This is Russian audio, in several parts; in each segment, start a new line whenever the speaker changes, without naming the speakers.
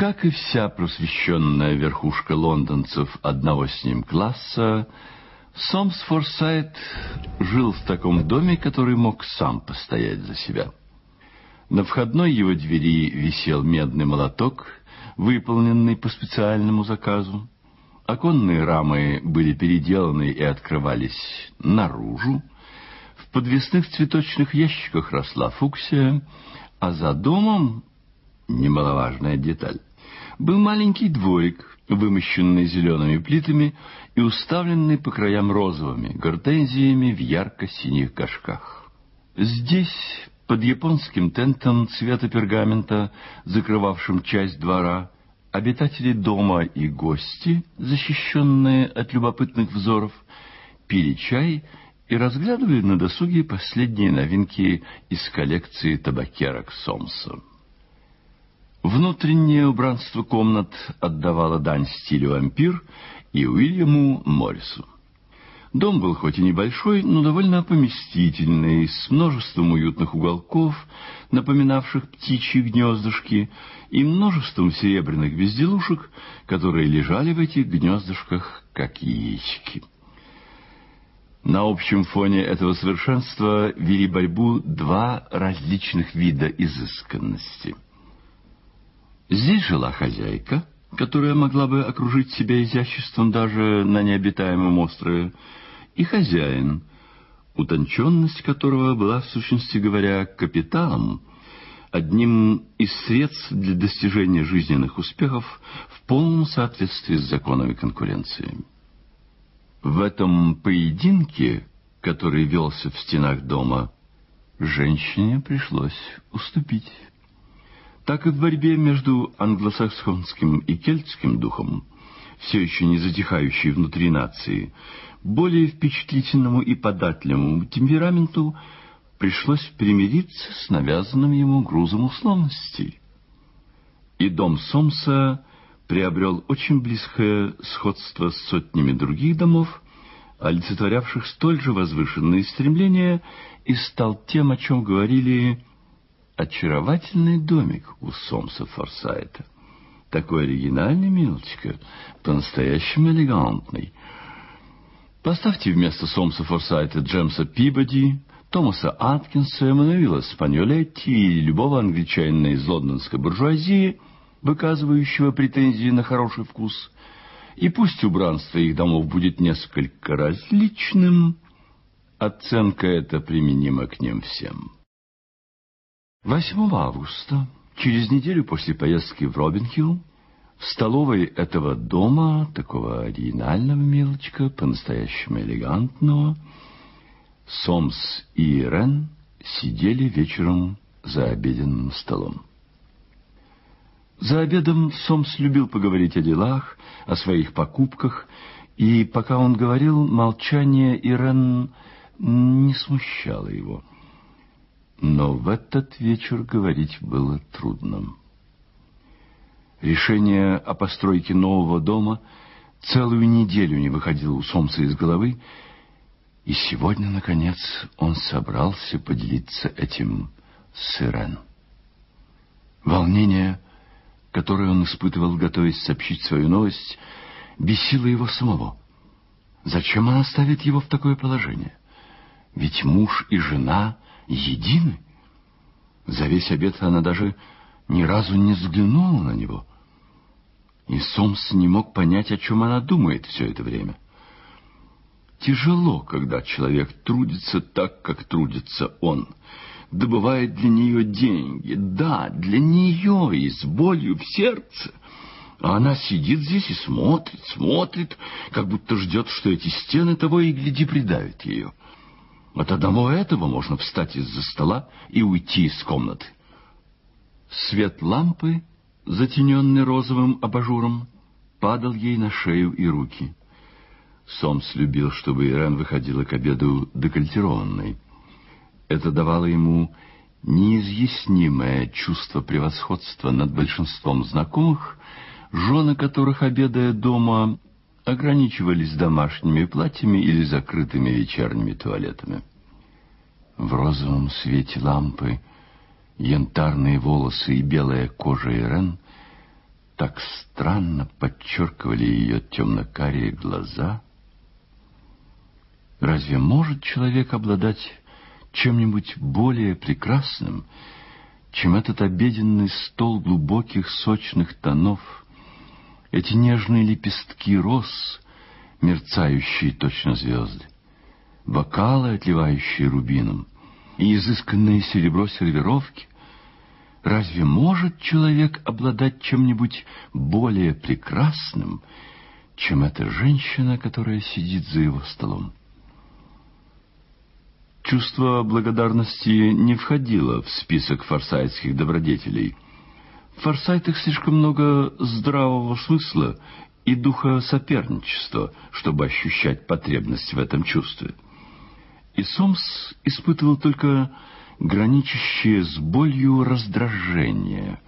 Как и вся просвещенная верхушка лондонцев одного с ним класса, Сомс Форсайт жил в таком доме, который мог сам постоять за себя. На входной его двери висел медный молоток, выполненный по специальному заказу. Оконные рамы были переделаны и открывались наружу. В подвесных цветочных ящиках росла фуксия, а за домом, немаловажная деталь, был маленький дворик, вымощенный зелеными плитами и уставленный по краям розовыми гортензиями в ярко-синих горшках. Здесь, под японским тентом цвета пергамента, закрывавшим часть двора, обитатели дома и гости, защищенные от любопытных взоров, пили чай и разглядывали на досуге последние новинки из коллекции табакерок Сомса. Внутреннее убранство комнат отдавало дань стилю ампир и Уильяму Моррису. Дом был хоть и небольшой, но довольно поместительный, с множеством уютных уголков, напоминавших птичьи гнездышки, и множеством серебряных безделушек, которые лежали в этих гнездышках, как яички. На общем фоне этого совершенства вели борьбу два различных вида изысканности. Здесь жила хозяйка, которая могла бы окружить себя изяществом даже на необитаемом острове, и хозяин, утонченность которого была, в сущности говоря, капиталом, одним из средств для достижения жизненных успехов в полном соответствии с законами конкуренции. В этом поединке, который велся в стенах дома, женщине пришлось уступить. Так и в борьбе между англосаксонским и кельтским духом, все еще не затихающей внутри нации, более впечатлительному и податливому темпераменту пришлось примириться с навязанным ему грузом условностей. И дом Сомса приобрел очень близкое сходство с сотнями других домов, олицетворявших столь же возвышенные стремления, и стал тем, о чем говорили очаровательный домик у Сомса Форсайта. Такой оригинальный, милочка, по-настоящему элегантный. Поставьте вместо Сомса Форсайта Джемса Пибоди, Томаса Аткинса, Эммануила Спаньолетти или любого англичанина из лондонской буржуазии, выказывающего претензии на хороший вкус, и пусть убранство их домов будет несколько различным, оценка эта применима к ним всем. 8 августа, через неделю после поездки в Робинхилл, в столовой этого дома, такого оригинального мелочка, по-настоящему элегантного, Сомс и Ирен сидели вечером за обеденным столом. За обедом Сомс любил поговорить о делах, о своих покупках, и пока он говорил, молчание Ирен не смущало его. Но в этот вечер говорить было трудно. Решение о постройке нового дома целую неделю не выходило у Сомса из головы, и сегодня, наконец, он собрался поделиться этим с Ирен. Волнение, которое он испытывал, готовясь сообщить свою новость, бесило его самого. Зачем она ставит его в такое положение? Ведь муж и жена едины. За весь обед она даже ни разу не взглянула на него. И Сомс не мог понять, о чем она думает все это время. Тяжело, когда человек трудится так, как трудится он, добывает для нее деньги, да, для нее и с болью в сердце. А она сидит здесь и смотрит, смотрит, как будто ждет, что эти стены того и гляди придавят ее. От одного этого можно встать из-за стола и уйти из комнаты. Свет лампы, затененный розовым абажуром, падал ей на шею и руки. Сомс любил, чтобы Ирен выходила к обеду декольтированной. Это давало ему неизъяснимое чувство превосходства над большинством знакомых, жены которых, обедая дома, ограничивались домашними платьями или закрытыми вечерними туалетами. В розовом свете лампы янтарные волосы и белая кожа Ирен так странно подчеркивали ее темно-карие глаза. Разве может человек обладать чем-нибудь более прекрасным, чем этот обеденный стол глубоких сочных тонов, эти нежные лепестки роз, мерцающие точно звезды, бокалы, отливающие рубином, и изысканное серебро сервировки? Разве может человек обладать чем-нибудь более прекрасным, чем эта женщина, которая сидит за его столом? Чувство благодарности не входило в список форсайтских добродетелей. В форсайтах слишком много здравого смысла и духа соперничества, чтобы ощущать потребность в этом чувстве. И Сомс испытывал только граничащее с болью раздражение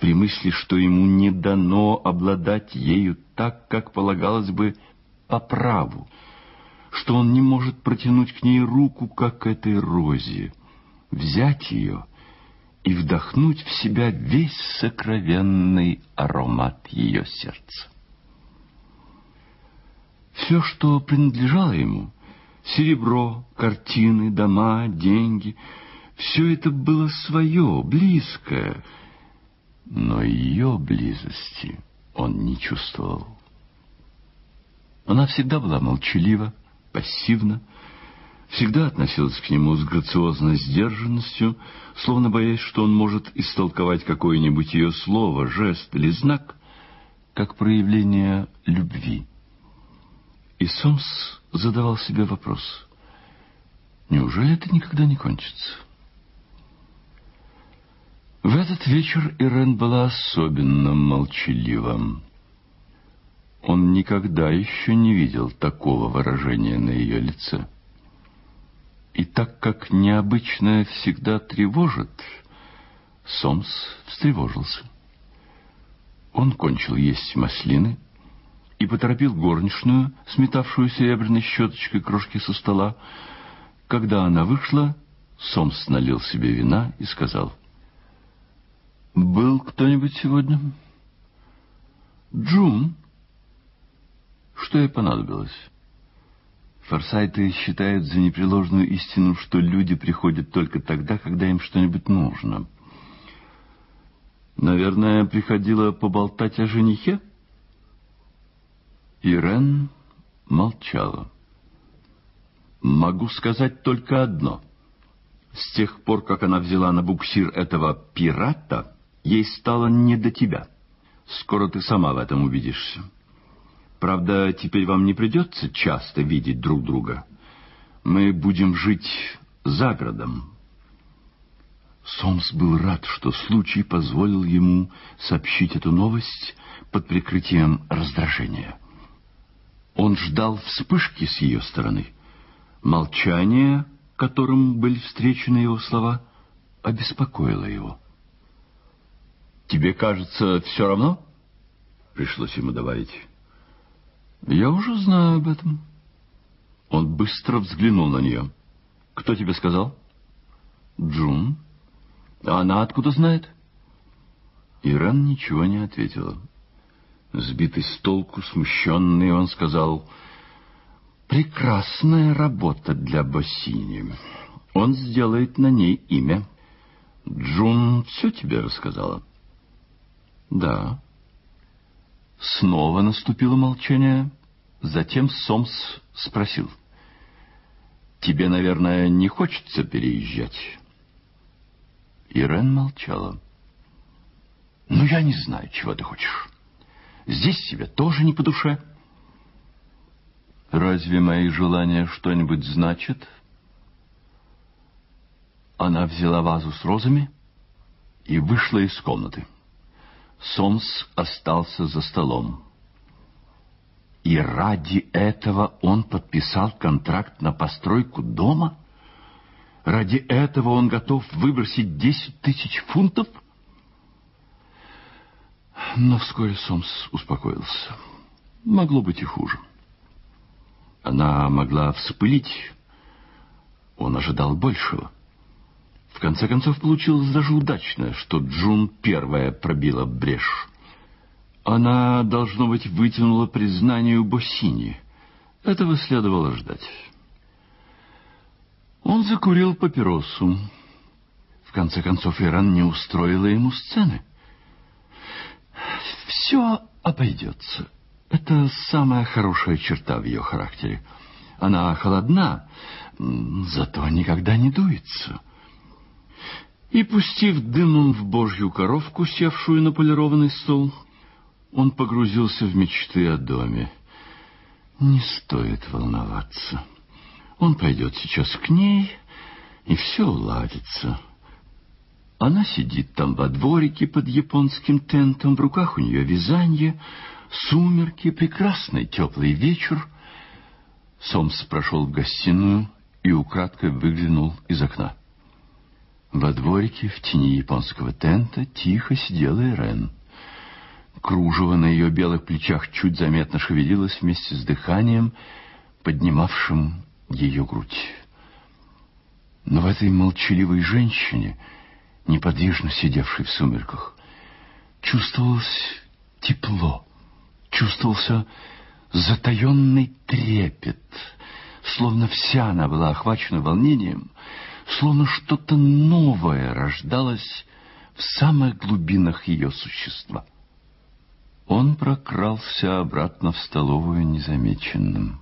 при мысли, что ему не дано обладать ею так, как полагалось бы по праву, что он не может протянуть к ней руку, как к этой розе, взять ее и вдохнуть в себя весь сокровенный аромат ее сердца. Все, что принадлежало ему, серебро, картины, дома, деньги, все это было свое, близкое, но ее близости он не чувствовал. Она всегда была молчалива, пассивно, всегда относилась к нему с грациозной сдержанностью, словно боясь, что он может истолковать какое-нибудь ее слово, жест или знак, как проявление любви. И Сомс задавал себе вопрос, неужели это никогда не кончится? В этот вечер Ирен была особенно молчалива. Он никогда еще не видел такого выражения на ее лице. И так как необычное всегда тревожит, Сомс встревожился. Он кончил есть маслины и поторопил горничную, сметавшую серебряной щеточкой крошки со стола. Когда она вышла, Сомс налил себе вина и сказал, «Был кто-нибудь сегодня?» «Джун», что ей понадобилось? Форсайты считают за непреложную истину, что люди приходят только тогда, когда им что-нибудь нужно. Наверное, приходила поболтать о женихе? Ирен молчала. Могу сказать только одно. С тех пор, как она взяла на буксир этого пирата, ей стало не до тебя. Скоро ты сама в этом убедишься. Правда, теперь вам не придется часто видеть друг друга. Мы будем жить за городом. Сомс был рад, что случай позволил ему сообщить эту новость под прикрытием раздражения. Он ждал вспышки с ее стороны. Молчание, которым были встречены его слова, обеспокоило его. «Тебе кажется, все равно?» — пришлось ему добавить. «Я уже знаю об этом». Он быстро взглянул на нее. «Кто тебе сказал?» «Джун». «А она откуда знает?» Иран ничего не ответила. Сбитый с толку, смущенный, он сказал, «Прекрасная работа для Боссини. Он сделает на ней имя». «Джун все тебе рассказала?» «Да». Снова наступило молчание. Затем Сомс спросил. «Тебе, наверное, не хочется переезжать?» Ирен молчала. «Ну, я не знаю, чего ты хочешь. Здесь тебе тоже не по душе». «Разве мои желания что-нибудь значат?» Она взяла вазу с розами и вышла из комнаты. Сомс остался за столом. И ради этого он подписал контракт на постройку дома? Ради этого он готов выбросить десять тысяч фунтов? Но вскоре Сомс успокоился. Могло быть и хуже. Она могла вспылить. Он ожидал большего. В конце концов, получилось даже удачно, что Джун первая пробила брешь. Она, должно быть, вытянула признание у Боссини. Этого следовало ждать. Он закурил папиросу. В конце концов, Иран не устроила ему сцены. Все обойдется. Это самая хорошая черта в ее характере. Она холодна, зато никогда не дуется. И, пустив дымом в божью коровку, севшую на полированный стол, он погрузился в мечты о доме. Не стоит волноваться. Он пойдет сейчас к ней, и все уладится. Она сидит там во дворике под японским тентом, в руках у нее вязание, сумерки, прекрасный теплый вечер. Сомс прошел в гостиную и украдкой выглянул из окна. Во дворике в тени японского тента тихо сидела Ирен. Кружево на ее белых плечах чуть заметно шевелилось вместе с дыханием, поднимавшим ее грудь. Но в этой молчаливой женщине, неподвижно сидевшей в сумерках, чувствовалось тепло, чувствовался затаенный трепет, словно вся она была охвачена волнением, словно что-то новое рождалось в самых глубинах ее существа. Он прокрался обратно в столовую незамеченным.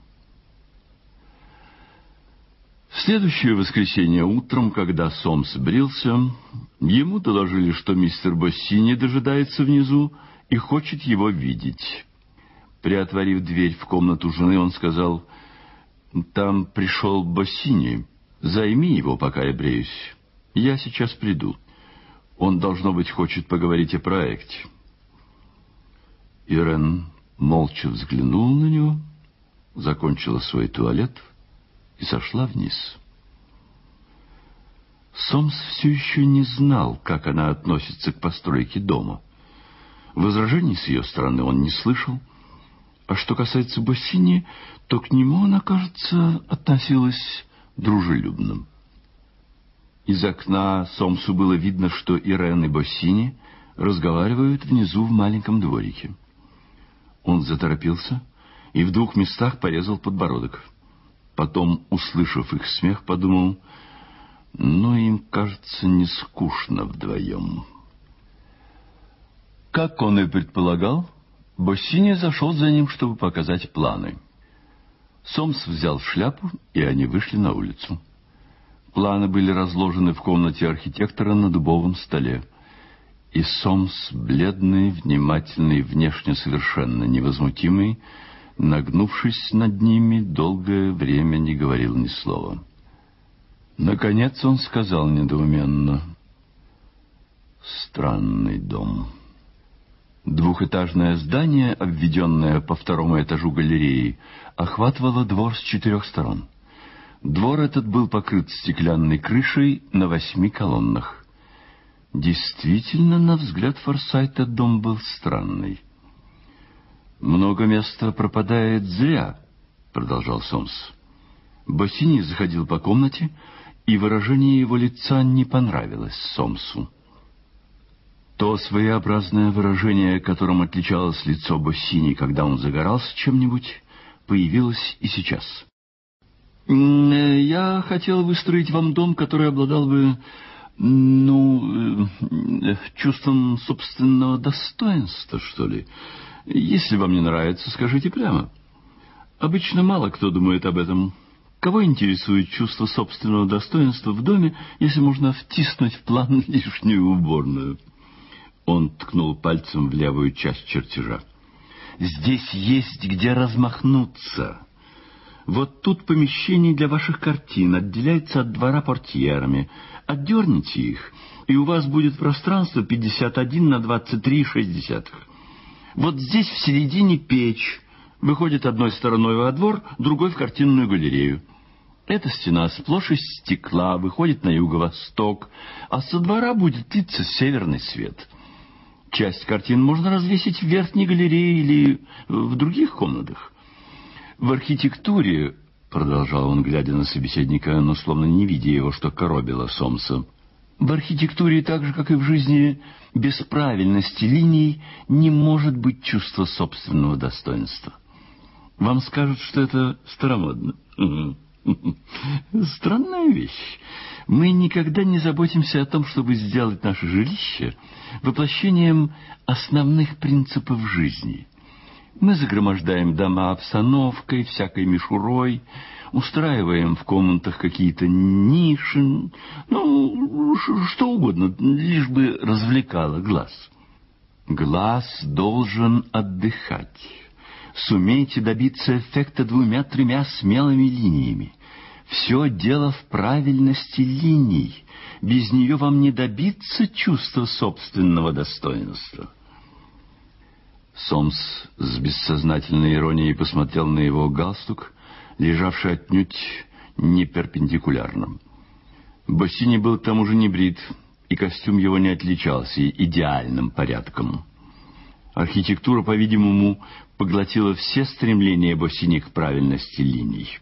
В следующее воскресенье утром, когда Сомс брился, ему доложили, что мистер Боссини дожидается внизу и хочет его видеть. Приотворив дверь в комнату жены, он сказал, «Там пришел Боссини. Займи его, пока я бреюсь. Я сейчас приду. Он, должно быть, хочет поговорить о проекте». Ирен молча взглянул на него, закончила свой туалет и сошла вниз. Сомс все еще не знал, как она относится к постройке дома. Возражений с ее стороны он не слышал, а что касается Боссини, то к нему она, кажется, относилась дружелюбным. Из окна Сомсу было видно, что Ирен и Боссини разговаривают внизу в маленьком дворике. Он заторопился и в двух местах порезал подбородок. Потом, услышав их смех, подумал, ну, им, кажется, не скучно вдвоем. Как он и предполагал, Боссини зашел за ним, чтобы показать планы. Сомс взял шляпу, и они вышли на улицу. Планы были разложены в комнате архитектора на дубовом столе и Сомс, бледный, внимательный, внешне совершенно невозмутимый, нагнувшись над ними, долгое время не говорил ни слова. Наконец он сказал недоуменно. «Странный дом». Двухэтажное здание, обведенное по второму этажу галереи, охватывало двор с четырех сторон. Двор этот был покрыт стеклянной крышей на восьми колоннах. Действительно, на взгляд Форсайта дом был странный. «Много места пропадает зря», — продолжал Сомс. Бассини заходил по комнате, и выражение его лица не понравилось Сомсу. То своеобразное выражение, которым отличалось лицо Боссини, когда он загорался чем-нибудь, появилось и сейчас. «Я хотел выстроить вам дом, который обладал бы ну, э, чувством собственного достоинства, что ли. Если вам не нравится, скажите прямо. Обычно мало кто думает об этом. Кого интересует чувство собственного достоинства в доме, если можно втиснуть в план лишнюю уборную? Он ткнул пальцем в левую часть чертежа. Здесь есть где размахнуться. Вот тут помещение для ваших картин отделяется от двора портьерами. Отдерните их, и у вас будет пространство 51 на 23,6. Вот здесь в середине печь. Выходит одной стороной во двор, другой в картинную галерею. Эта стена сплошь из стекла, выходит на юго-восток, а со двора будет литься северный свет. Часть картин можно развесить в верхней галерее или в других комнатах. В архитектуре, продолжал он, глядя на собеседника, но словно не видя его, что коробило Сомса, В архитектуре, так же, как и в жизни, без правильности линий не может быть чувства собственного достоинства. Вам скажут, что это старомодно. Странная вещь. Мы никогда не заботимся о том, чтобы сделать наше жилище воплощением основных принципов жизни. Мы загромождаем дома обстановкой, всякой мишурой, устраиваем в комнатах какие-то ниши, ну, что угодно, лишь бы развлекало глаз. Глаз должен отдыхать. Сумейте добиться эффекта двумя-тремя смелыми линиями. Все дело в правильности линий. Без нее вам не добиться чувства собственного достоинства. Сомс с бессознательной иронией посмотрел на его галстук, лежавший отнюдь не перпендикулярно. Боссини был к тому же не брит, и костюм его не отличался идеальным порядком. Архитектура, по-видимому, поглотила все стремления Боссини к правильности линий.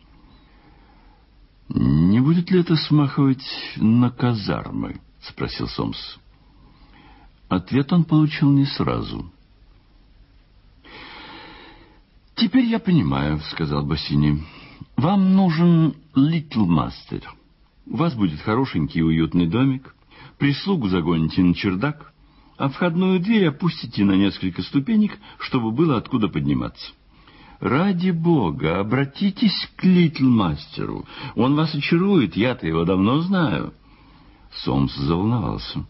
«Не будет ли это смахивать на казармы?» — спросил Сомс. Ответ он получил не сразу. «Теперь я понимаю», — сказал Бассини. «Вам нужен Литл Мастер. У вас будет хорошенький уютный домик, прислугу загоните на чердак, а входную дверь опустите на несколько ступенек, чтобы было откуда подниматься. Ради бога, обратитесь к Литл Мастеру. Он вас очарует, я-то его давно знаю». Сомс заволновался.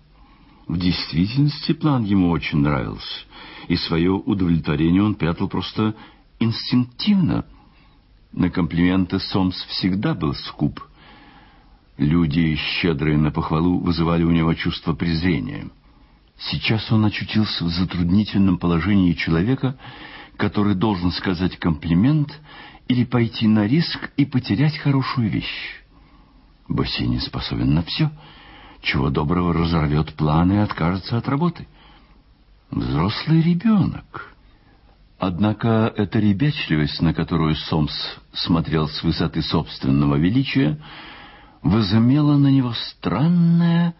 В действительности план ему очень нравился, и свое удовлетворение он прятал просто инстинктивно. На комплименты Сомс всегда был скуп. Люди, щедрые на похвалу, вызывали у него чувство презрения. Сейчас он очутился в затруднительном положении человека, который должен сказать комплимент или пойти на риск и потерять хорошую вещь. Бассейн способен на все. Чего доброго разорвет планы и откажется от работы. Взрослый ребенок. Однако эта ребячливость, на которую Сомс смотрел с высоты собственного величия, возымела на него странное,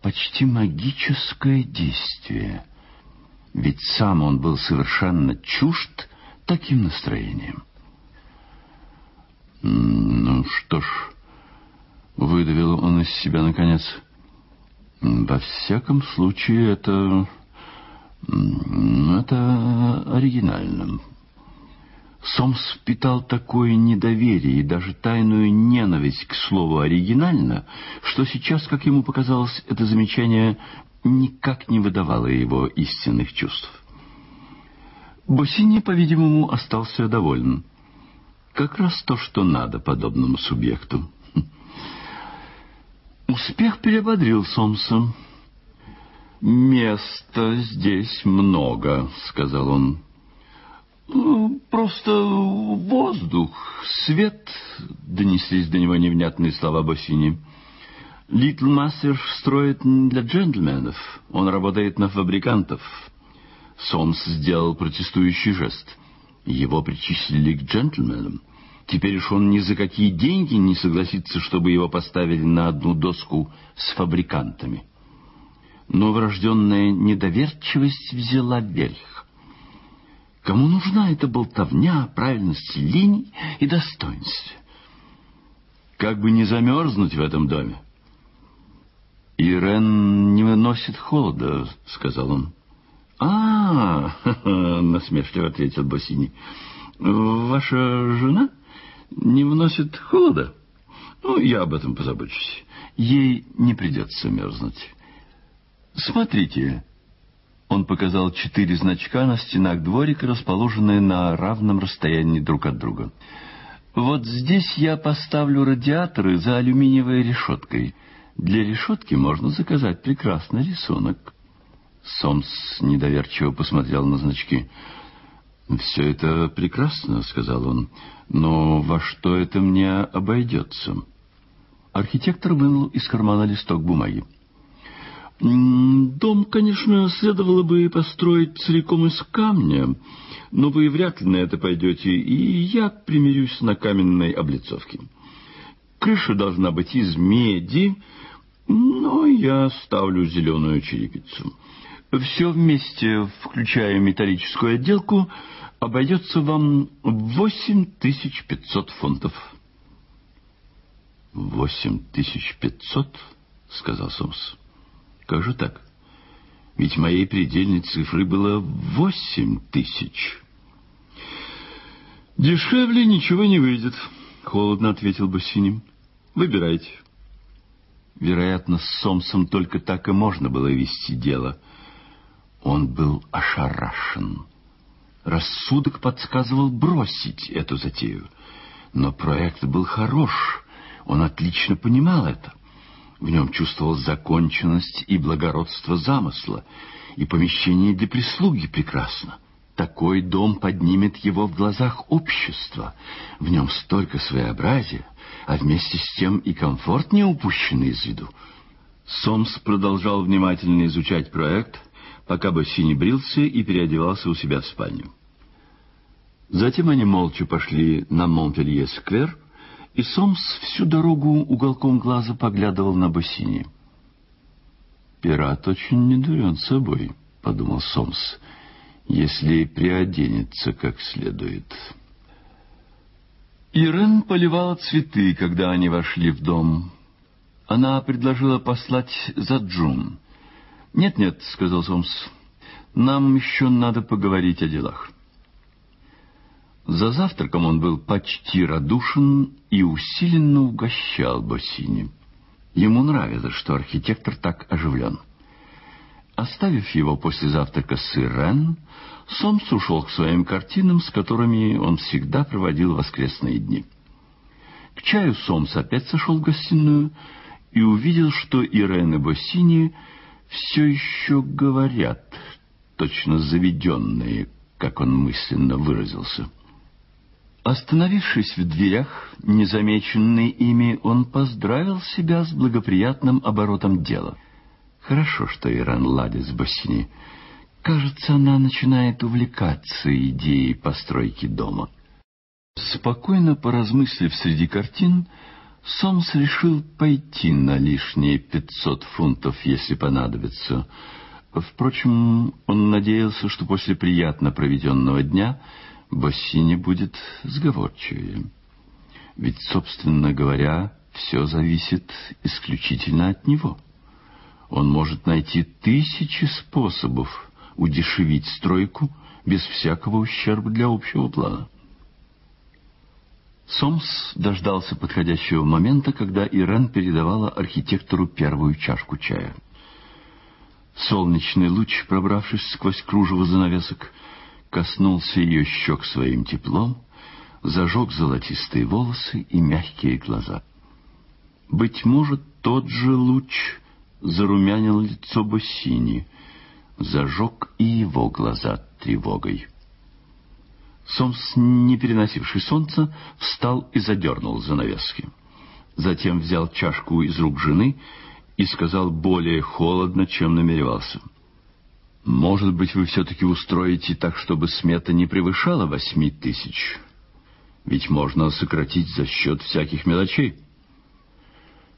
почти магическое действие. Ведь сам он был совершенно чужд таким настроением. «Ну что ж», — выдавил он из себя наконец, — «во всяком случае это это оригинально. Сомс питал такое недоверие и даже тайную ненависть к слову «оригинально», что сейчас, как ему показалось, это замечание никак не выдавало его истинных чувств. Боссини, по-видимому, остался доволен. Как раз то, что надо подобному субъекту. Успех перебодрил Сомса. «Места здесь много», — сказал он. «Ну, «Просто воздух, свет», — донеслись до него невнятные слова Боссини. «Литл Мастер строит для джентльменов. Он работает на фабрикантов». Сомс сделал протестующий жест. Его причислили к джентльменам. Теперь уж он ни за какие деньги не согласится, чтобы его поставили на одну доску с фабрикантами но врожденная недоверчивость взяла верх. Кому нужна эта болтовня о правильности линий и достоинстве? Как бы не замерзнуть в этом доме. «Ирен не выносит холода», — сказал он. «А, -а, -а насмешливо ответил Бассини. «Ваша жена не выносит холода? Ну, я об этом позабочусь. Ей не придется мерзнуть». «Смотрите». Он показал четыре значка на стенах дворика, расположенные на равном расстоянии друг от друга. «Вот здесь я поставлю радиаторы за алюминиевой решеткой. Для решетки можно заказать прекрасный рисунок». Сомс недоверчиво посмотрел на значки. «Все это прекрасно», — сказал он, — «но во что это мне обойдется?» Архитектор вынул из кармана листок бумаги. Дом, конечно, следовало бы построить целиком из камня, но вы вряд ли на это пойдете, и я примирюсь на каменной облицовке. Крыша должна быть из меди, Но я ставлю зеленую черепицу. Все вместе, включая металлическую отделку, обойдется вам в восемь тысяч пятьсот фунтов. «Восемь тысяч пятьсот?» — сказал Сомс. «Как же так? Ведь моей предельной цифрой было восемь тысяч». «Дешевле ничего не выйдет», — холодно ответил Бассини. «Выбирайте». Вероятно, с Сомсом только так и можно было вести дело. Он был ошарашен. Рассудок подсказывал бросить эту затею. Но проект был хорош, он отлично понимал это. В нем чувствовал законченность и благородство замысла, и помещение для прислуги прекрасно. Такой дом поднимет его в глазах общества. В нем столько своеобразия, а вместе с тем и комфорт не упущен из виду. Сомс продолжал внимательно изучать проект, пока Бассини брился и переодевался у себя в спальню. Затем они молча пошли на Монпелье-сквер, и Сомс всю дорогу уголком глаза поглядывал на Бассини. «Пират очень недурен собой», — подумал Сомс, — «если приоденется как следует». Ирен поливала цветы, когда они вошли в дом. Она предложила послать за Джун. «Нет-нет», — сказал Сомс, — «нам еще надо поговорить о делах». За завтраком он был почти радушен и усиленно угощал Боссини. Ему нравилось, что архитектор так оживлен. Оставив его после завтрака с Ирен, Сомс ушел к своим картинам, с которыми он всегда проводил воскресные дни. К чаю Сомс опять сошел в гостиную и увидел, что Ирен и Боссини все еще говорят, точно заведенные, как он мысленно выразился. Остановившись в дверях, незамеченный ими, он поздравил себя с благоприятным оборотом дела. Хорошо, что Иран ладит с Бассини. Кажется, она начинает увлекаться идеей постройки дома. Спокойно поразмыслив среди картин, Сомс решил пойти на лишние пятьсот фунтов, если понадобится. Впрочем, он надеялся, что после приятно проведенного дня Бассини будет сговорчивее. Ведь, собственно говоря, все зависит исключительно от него. Он может найти тысячи способов удешевить стройку без всякого ущерба для общего плана. Сомс дождался подходящего момента, когда Ирен передавала архитектору первую чашку чая. Солнечный луч, пробравшись сквозь кружево занавесок, коснулся ее щек своим теплом, зажег золотистые волосы и мягкие глаза. Быть может, тот же луч зарумянил лицо Бассини, зажег и его глаза тревогой. Сомс, не переносивший солнца, встал и задернул занавески. Затем взял чашку из рук жены и сказал более холодно, чем намеревался — может быть, вы все-таки устроите так, чтобы смета не превышала восьми тысяч? Ведь можно сократить за счет всяких мелочей.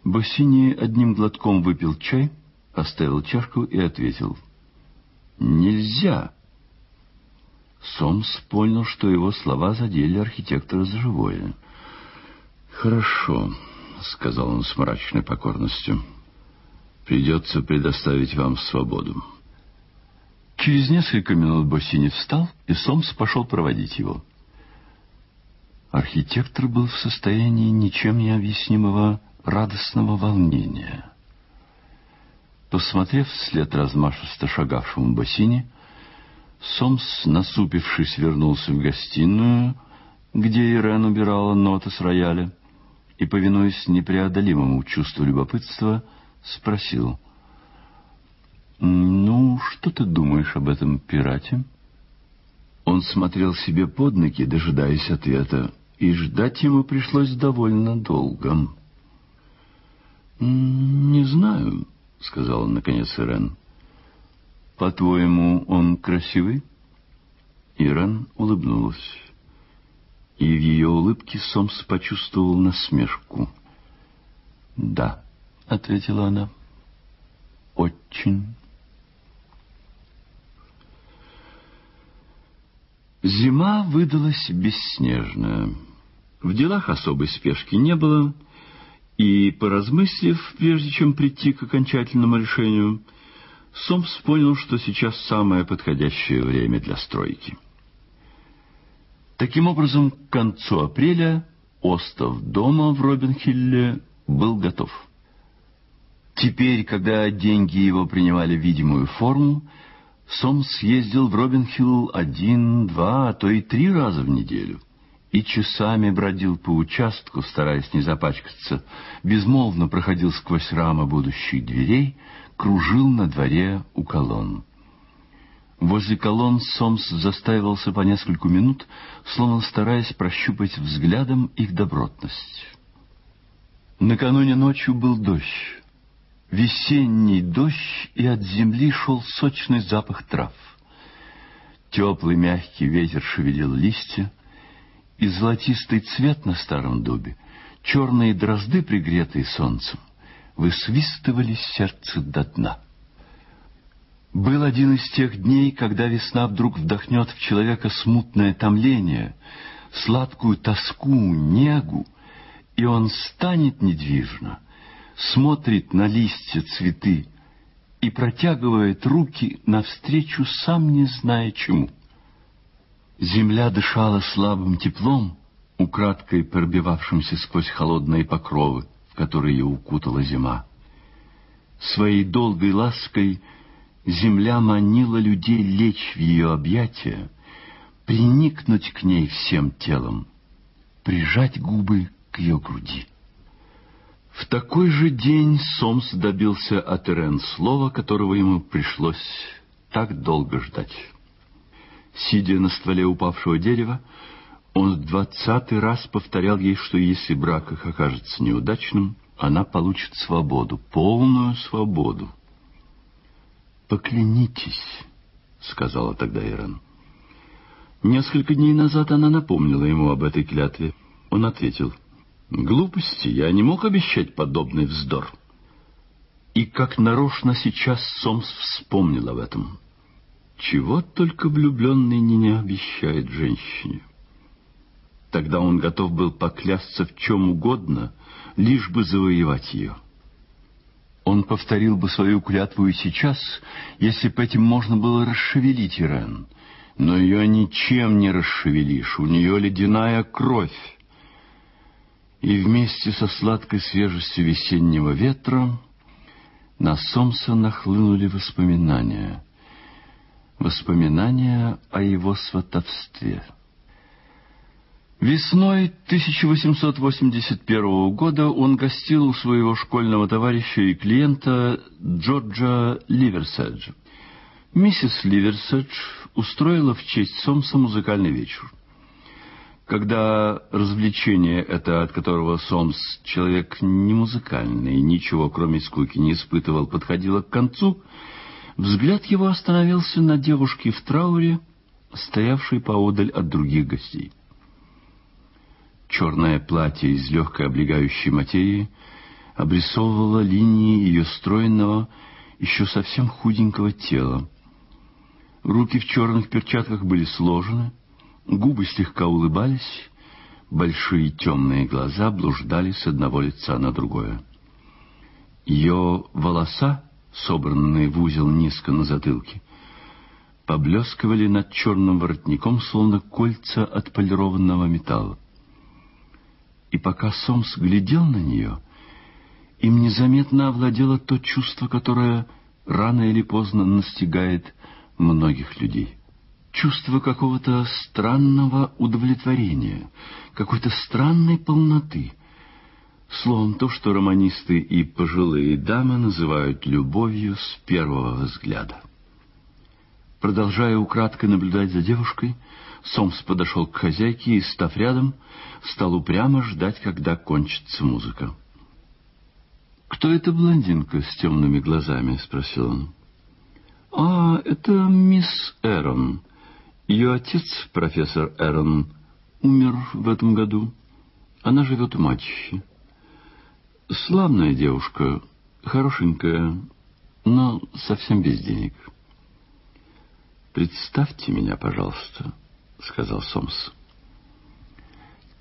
Бассини одним глотком выпил чай, оставил чашку и ответил. «Нельзя!» Сомс понял, что его слова задели архитектора за живое. «Хорошо», — сказал он с мрачной покорностью. «Придется предоставить вам свободу». Через несколько минут Боссини встал, и Сомс пошел проводить его. Архитектор был в состоянии ничем не объяснимого радостного волнения. Посмотрев вслед размашисто шагавшему Боссини, Сомс, насупившись, вернулся в гостиную, где Ирен убирала ноты с рояля, и, повинуясь непреодолимому чувству любопытства, спросил — «Ну, что ты думаешь об этом пирате?» Он смотрел себе под ноги, дожидаясь ответа, и ждать ему пришлось довольно долго. «Не знаю», — сказал он наконец Ирен. «По-твоему, он красивый?» Ирен улыбнулась, и в ее улыбке Сомс почувствовал насмешку. «Да», — ответила она. очень. Зима выдалась бесснежная. В делах особой спешки не было, и, поразмыслив, прежде чем прийти к окончательному решению, Сомс понял, что сейчас самое подходящее время для стройки. Таким образом, к концу апреля остов дома в Робинхилле был готов. Теперь, когда деньги его принимали видимую форму, Сомс съездил в Робинхилл один, два, а то и три раза в неделю и часами бродил по участку, стараясь не запачкаться, безмолвно проходил сквозь рамы будущих дверей, кружил на дворе у колонн. Возле колонн Сомс застаивался по нескольку минут, словно стараясь прощупать взглядом их добротность. Накануне ночью был дождь. Весенний дождь, и от земли шел сочный запах трав. Теплый мягкий ветер шевелил листья, и золотистый цвет на старом дубе, черные дрозды, пригретые солнцем, высвистывали сердце до дна. Был один из тех дней, когда весна вдруг вдохнет в человека смутное томление, сладкую тоску, негу, и он станет недвижно, смотрит на листья цветы и протягивает руки навстречу, сам не зная чему. Земля дышала слабым теплом, украдкой пробивавшимся сквозь холодные покровы, в которые укутала зима. Своей долгой лаской земля манила людей лечь в ее объятия, приникнуть к ней всем телом, прижать губы к ее груди. В такой же день Сомс добился от Ирен слова, которого ему пришлось так долго ждать. Сидя на стволе упавшего дерева, он в двадцатый раз повторял ей, что если брак их окажется неудачным, она получит свободу, полную свободу. «Поклянитесь», — сказала тогда Ирен. Несколько дней назад она напомнила ему об этой клятве. Он ответил, «Глупости, я не мог обещать подобный вздор». И как нарочно сейчас Сомс вспомнил об этом. Чего только влюбленный не, не обещает женщине. Тогда он готов был поклясться в чем угодно, лишь бы завоевать ее. Он повторил бы свою клятву и сейчас, если бы этим можно было расшевелить Ирен. Но ее ничем не расшевелишь, у нее ледяная кровь. И вместе со сладкой свежестью весеннего ветра на Сомса нахлынули воспоминания — Воспоминания о его сватовстве. Весной 1881 года он гостил у своего школьного товарища и клиента Джорджа Ливерседжа. Миссис Ливерседж устроила в честь Сомса музыкальный вечер. Когда развлечение это, от которого Сомс, человек не музыкальный, ничего кроме скуки не испытывал, подходило к концу, Взгляд его остановился на девушке в трауре, стоявшей поодаль от других гостей. Черное платье из легкой облегающей материи обрисовывало линии ее стройного, еще совсем худенького тела. Руки в черных перчатках были сложены, губы слегка улыбались, большие темные глаза блуждали с одного лица на другое. Ее волоса собранные в узел низко на затылке, поблескивали над черным воротником, словно кольца отполированного металла. И пока Сомс глядел на нее, им незаметно овладело то чувство, которое рано или поздно настигает многих людей. Чувство какого-то странного удовлетворения, какой-то странной полноты — Словом, то, что романисты и пожилые дамы называют любовью с первого взгляда. Продолжая украдкой наблюдать за девушкой, Сомс подошел к хозяйке и, став рядом, стал упрямо ждать, когда кончится музыка. «Кто эта блондинка с темными глазами?» — спросил он. «А, это мисс Эрон. Ее отец, профессор Эрон, умер в этом году. Она живет у мачехи. Славная девушка, хорошенькая, но совсем без денег. «Представьте меня, пожалуйста», — сказал Сомс.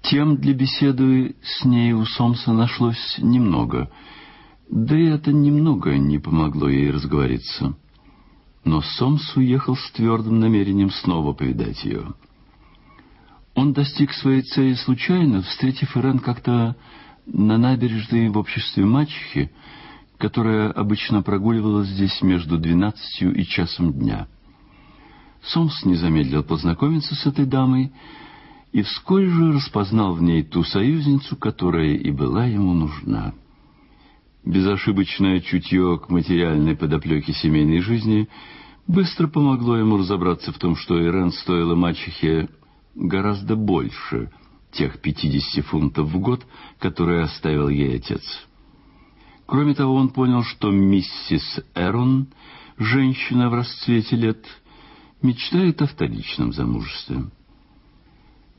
Тем для беседы с ней у Сомса нашлось немного, да и это немного не помогло ей разговориться. Но Сомс уехал с твердым намерением снова повидать ее. Он достиг своей цели случайно, встретив Ирен как-то на набережной в обществе мачехи, которая обычно прогуливалась здесь между двенадцатью и часом дня. Сомс не замедлил познакомиться с этой дамой и вскоре же распознал в ней ту союзницу, которая и была ему нужна. Безошибочное чутье к материальной подоплеке семейной жизни быстро помогло ему разобраться в том, что Ирен стоила мачехе гораздо больше тех 50 фунтов в год, которые оставил ей отец. Кроме того, он понял, что миссис Эрон, женщина в расцвете лет, мечтает о вторичном замужестве.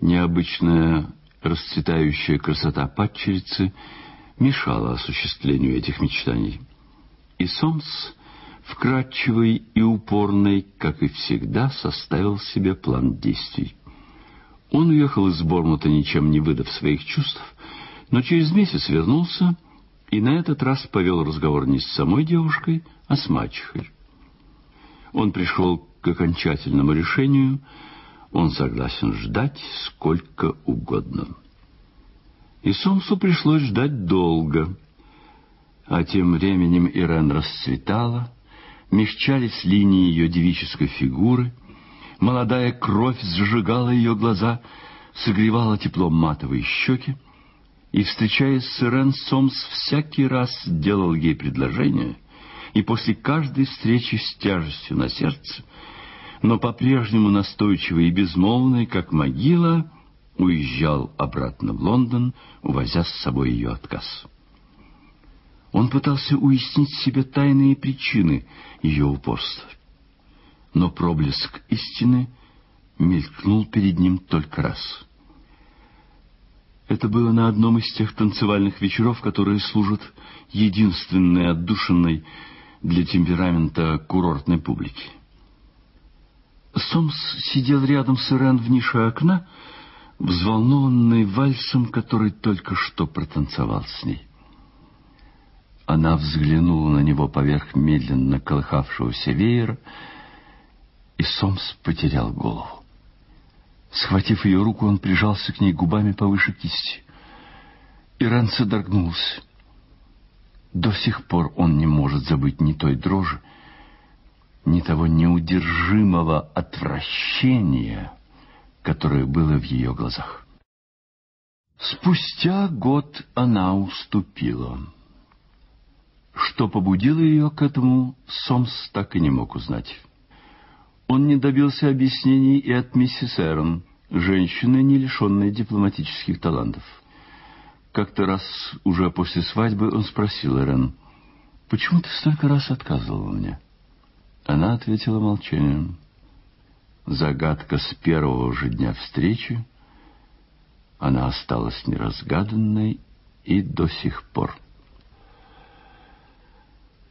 Необычная расцветающая красота падчерицы мешала осуществлению этих мечтаний. И Сомс, вкрадчивый и упорный, как и всегда, составил себе план действий. Он уехал из Бормута, ничем не выдав своих чувств, но через месяц вернулся и на этот раз повел разговор не с самой девушкой, а с мачехой. Он пришел к окончательному решению, он согласен ждать сколько угодно. И Сомсу пришлось ждать долго, а тем временем Ирен расцветала, мягчались линии ее девической фигуры, молодая кровь сжигала ее глаза, согревала теплом матовые щеки, и, встречаясь с Ирен, Сомс всякий раз делал ей предложение, и после каждой встречи с тяжестью на сердце, но по-прежнему настойчивый и безмолвный, как могила, уезжал обратно в Лондон, увозя с собой ее отказ. Он пытался уяснить себе тайные причины ее упорства но проблеск истины мелькнул перед ним только раз. Это было на одном из тех танцевальных вечеров, которые служат единственной отдушиной для темперамента курортной публики. Сомс сидел рядом с Ирен в нише окна, взволнованный вальсом, который только что протанцевал с ней. Она взглянула на него поверх медленно колыхавшегося веера, и Сомс потерял голову. Схватив ее руку, он прижался к ней губами повыше кисти. Иран содрогнулся. До сих пор он не может забыть ни той дрожи, ни того неудержимого отвращения, которое было в ее глазах. Спустя год она уступила. Что побудило ее к этому, Сомс так и не мог узнать. Он не добился объяснений и от миссис Эрон, женщины, не лишенной дипломатических талантов. Как-то раз, уже после свадьбы, он спросил Эрен, «Почему ты столько раз отказывала мне?» Она ответила молчанием. Загадка с первого же дня встречи, она осталась неразгаданной и до сих пор.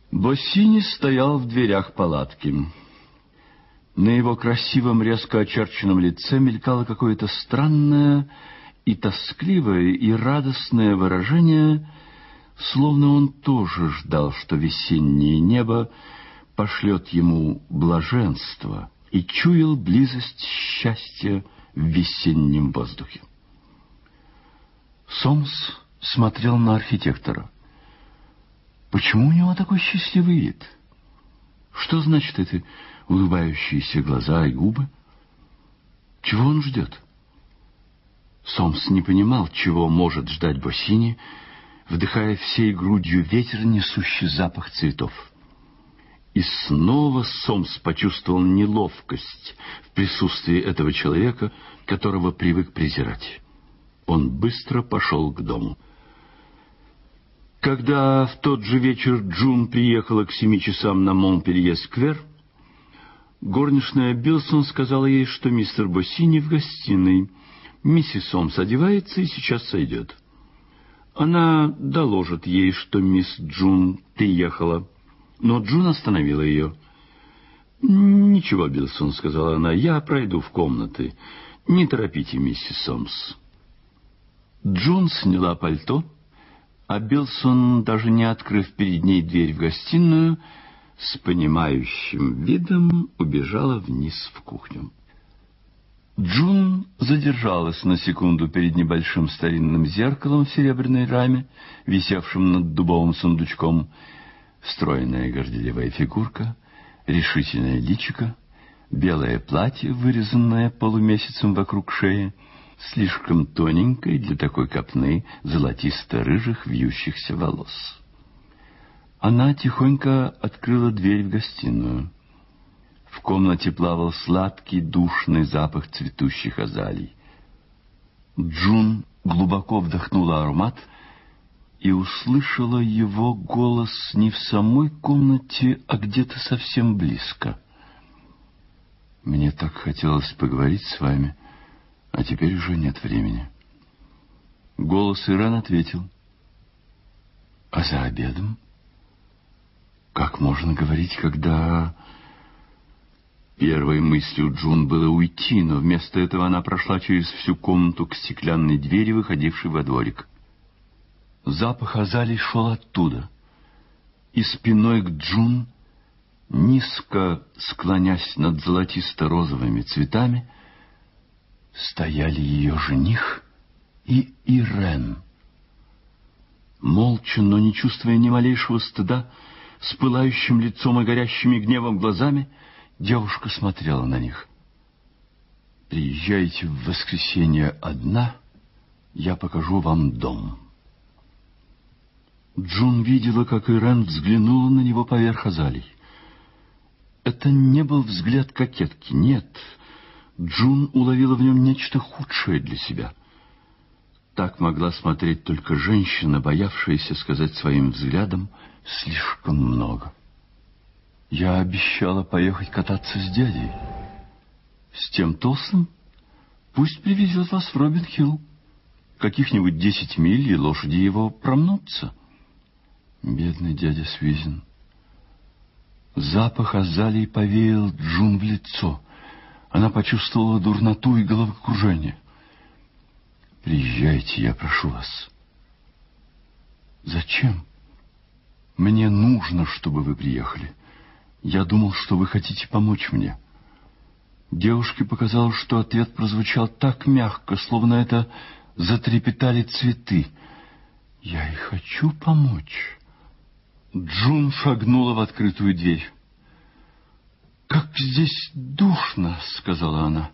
Боссини стоял в дверях палатки. На его красивом, резко очерченном лице мелькало какое-то странное и тоскливое, и радостное выражение, словно он тоже ждал, что весеннее небо пошлет ему блаженство и чуял близость счастья в весеннем воздухе. Сомс смотрел на архитектора. Почему у него такой счастливый вид? Что значит это улыбающиеся глаза и губы. Чего он ждет? Сомс не понимал, чего может ждать Боссини, вдыхая всей грудью ветер, несущий запах цветов. И снова Сомс почувствовал неловкость в присутствии этого человека, которого привык презирать. Он быстро пошел к дому. Когда в тот же вечер Джун приехала к семи часам на Монпелье-сквер, Горничная Билсон сказала ей, что мистер Боссини в гостиной. Миссис Сомс одевается и сейчас сойдет. Она доложит ей, что мисс Джун приехала. Но Джун остановила ее. «Ничего, Билсон», — сказала она, — «я пройду в комнаты. Не торопите, миссис Сомс». Джун сняла пальто, а Билсон, даже не открыв перед ней дверь в гостиную, с понимающим видом убежала вниз в кухню. Джун задержалась на секунду перед небольшим старинным зеркалом в серебряной раме, висевшим над дубовым сундучком. Стройная горделивая фигурка, решительное личико, белое платье, вырезанное полумесяцем вокруг шеи, слишком тоненькое для такой копны золотисто-рыжих вьющихся волос. Она тихонько открыла дверь в гостиную. В комнате плавал сладкий, душный запах цветущих азалий. Джун глубоко вдохнула аромат и услышала его голос не в самой комнате, а где-то совсем близко. «Мне так хотелось поговорить с вами, а теперь уже нет времени». Голос Иран ответил. «А за обедом? Как можно говорить, когда...» Первой мыслью Джун было уйти, но вместо этого она прошла через всю комнату к стеклянной двери, выходившей во дворик. Запах азалий шел оттуда, и спиной к Джун, низко склонясь над золотисто-розовыми цветами, стояли ее жених и Ирен. Молча, но не чувствуя ни малейшего стыда, с пылающим лицом и горящими гневом глазами — Девушка смотрела на них. «Приезжайте в воскресенье одна, я покажу вам дом». Джун видела, как Ирен взглянула на него поверх азалий. Это не был взгляд кокетки, нет. Джун уловила в нем нечто худшее для себя. Так могла смотреть только женщина, боявшаяся сказать своим взглядом слишком много. Я обещала поехать кататься с дядей. С тем толстым? Пусть привезет вас в Робин-Хилл. Каких-нибудь десять миль, и лошади его промнутся. Бедный дядя Свизин. Запах азалии повеял Джун в лицо. Она почувствовала дурноту и головокружение. «Приезжайте, я прошу вас». «Зачем?» «Мне нужно, чтобы вы приехали. Я думал, что вы хотите помочь мне. Девушке показалось, что ответ прозвучал так мягко, словно это затрепетали цветы. Я и хочу помочь. Джун шагнула в открытую дверь. «Как здесь душно!» — сказала она.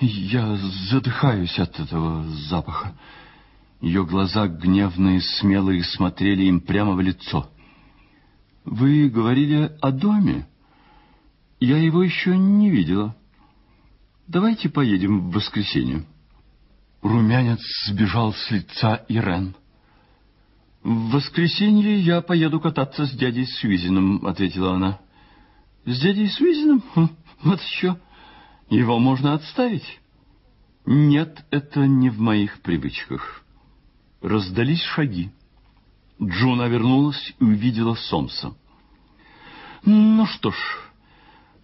«Я задыхаюсь от этого запаха». Ее глаза гневные, смелые, смотрели им прямо в лицо. Вы говорили о доме. Я его еще не видела. Давайте поедем в воскресенье. Румянец сбежал с лица Ирен. «В воскресенье я поеду кататься с дядей Свизиным», — ответила она. «С дядей Свизиным? Хм, вот еще. Его можно отставить». «Нет, это не в моих привычках». Раздались шаги. Джуна вернулась и увидела Сомса. «Ну что ж,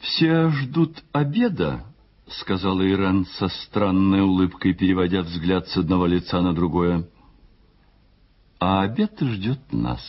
все ждут обеда», — сказала Ирен со странной улыбкой, переводя взгляд с одного лица на другое. «А обед ждет нас».